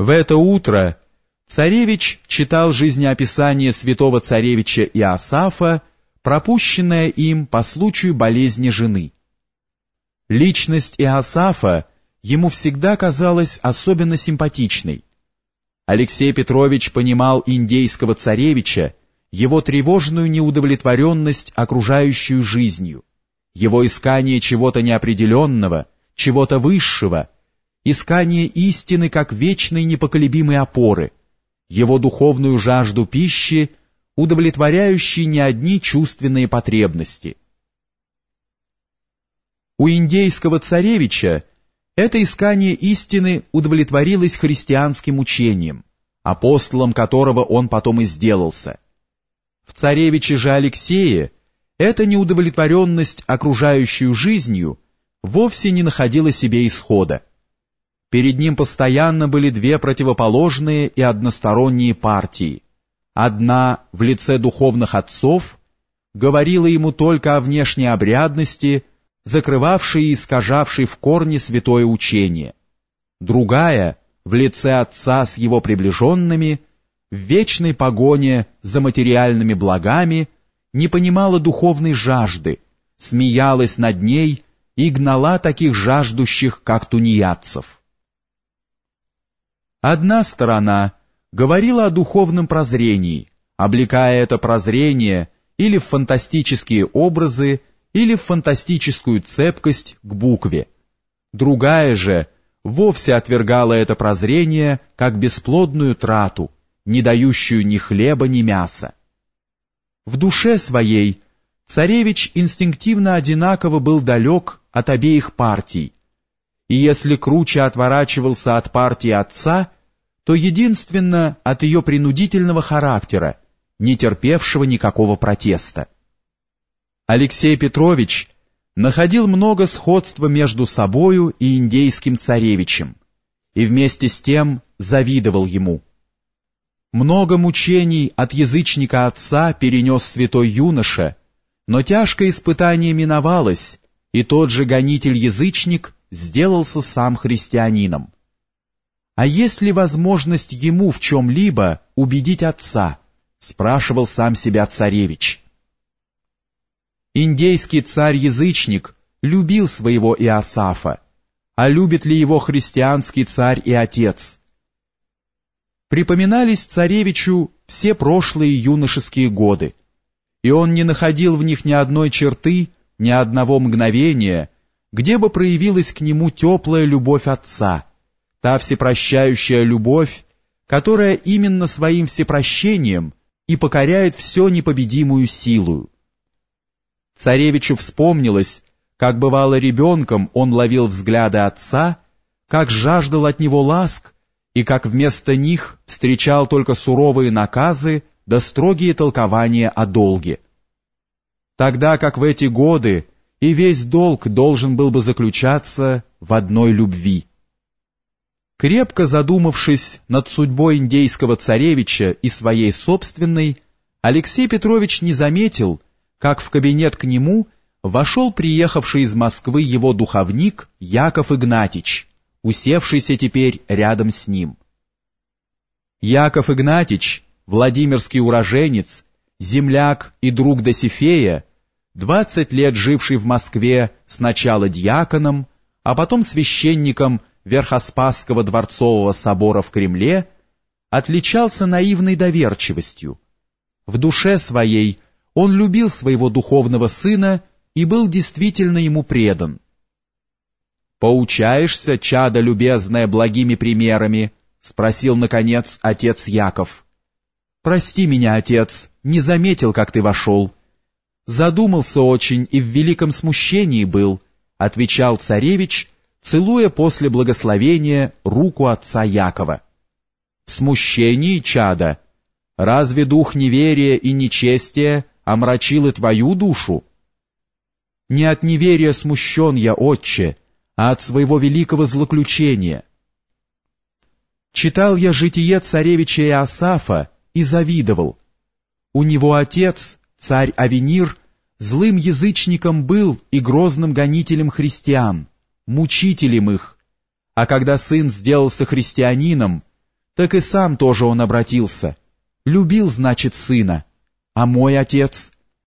В это утро царевич читал жизнеописание святого царевича Иосафа, пропущенное им по случаю болезни жены. Личность Иосафа ему всегда казалась особенно симпатичной. Алексей Петрович понимал индейского царевича, его тревожную неудовлетворенность окружающую жизнью, его искание чего-то неопределенного, чего-то высшего — искание истины как вечной непоколебимой опоры, его духовную жажду пищи, удовлетворяющей не одни чувственные потребности. У индейского царевича это искание истины удовлетворилось христианским учением, апостолом которого он потом и сделался. В царевиче же Алексее эта неудовлетворенность окружающую жизнью вовсе не находила себе исхода. Перед ним постоянно были две противоположные и односторонние партии. Одна в лице духовных отцов говорила ему только о внешней обрядности, закрывавшей и искажавшей в корне святое учение. Другая в лице отца с его приближенными, в вечной погоне за материальными благами, не понимала духовной жажды, смеялась над ней и гнала таких жаждущих, как тунеядцев. Одна сторона говорила о духовном прозрении, облекая это прозрение или в фантастические образы, или в фантастическую цепкость к букве. Другая же вовсе отвергала это прозрение как бесплодную трату, не дающую ни хлеба, ни мяса. В душе своей царевич инстинктивно одинаково был далек от обеих партий, и если круче отворачивался от партии отца, то единственно от ее принудительного характера, не терпевшего никакого протеста. Алексей Петрович находил много сходства между собою и индейским царевичем, и вместе с тем завидовал ему. Много мучений от язычника отца перенес святой юноша, но тяжкое испытание миновалось, и тот же гонитель-язычник сделался сам христианином. А есть ли возможность ему в чем-либо убедить отца? Спрашивал сам себя царевич. Индейский царь-язычник любил своего Иосафа, а любит ли его христианский царь и отец? Припоминались царевичу все прошлые юношеские годы, и он не находил в них ни одной черты, ни одного мгновения, где бы проявилась к нему теплая любовь отца, та всепрощающая любовь, которая именно своим всепрощением и покоряет все непобедимую силу. Царевичу вспомнилось, как бывало ребенком он ловил взгляды отца, как жаждал от него ласк, и как вместо них встречал только суровые наказы да строгие толкования о долге. Тогда как в эти годы и весь долг должен был бы заключаться в одной любви. Крепко задумавшись над судьбой индейского царевича и своей собственной, Алексей Петрович не заметил, как в кабинет к нему вошел приехавший из Москвы его духовник Яков Игнатьич, усевшийся теперь рядом с ним. Яков Игнатьич, владимирский уроженец, земляк и друг Досифея, двадцать лет живший в Москве сначала дьяконом, а потом священником Верхоспасского дворцового собора в Кремле, отличался наивной доверчивостью. В душе своей он любил своего духовного сына и был действительно ему предан. «Поучаешься, чадо любезное, благими примерами?» — спросил, наконец, отец Яков. «Прости меня, отец, не заметил, как ты вошел». «Задумался очень и в великом смущении был», — отвечал царевич, — целуя после благословения руку отца Якова. В смущении, чада, разве дух неверия и нечестия омрачил и твою душу? Не от неверия смущен я, отче, а от своего великого злоключения. Читал я житие царевича Иосафа и завидовал. У него отец, царь Авенир, злым язычником был и грозным гонителем христиан, мучителем их, а когда сын сделался христианином, так и сам тоже он обратился. Любил, значит, сына. А мой отец,